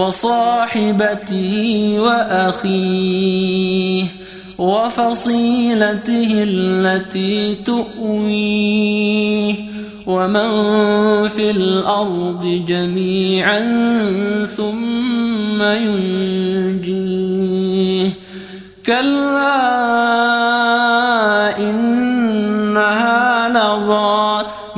وصاحبته وأخيه وفصيلته التي تؤويه ومن في الأرض جميعا ثم ينجيه كلا لظى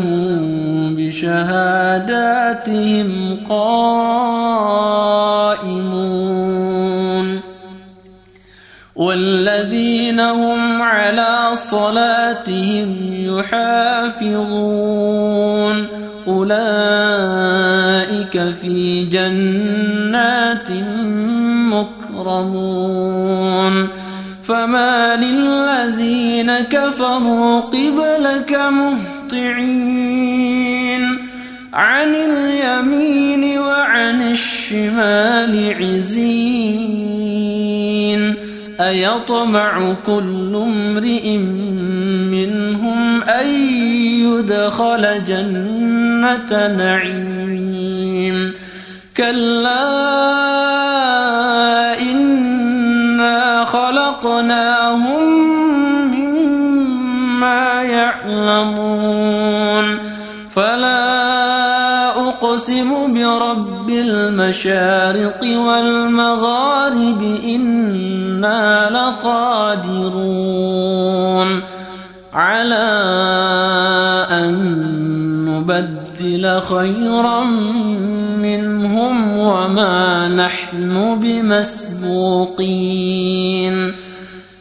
والذين هم بشهاداتهم قائمون والذين هم على صلاتهم يحافظون أولئك في جنات مكرمون فما للذين كفروا قبلك مهطعين عن اليمين وعن الشمال عزين أيطمع كل امرئ منهم أن يدخل جنة نعيم كلا إنا خلقناهم يعلمون. فلا أقسم برب المشارق والمغارب إنا لقادرون. على أن نبدل خيرا منهم وما نحن بمسبوقين.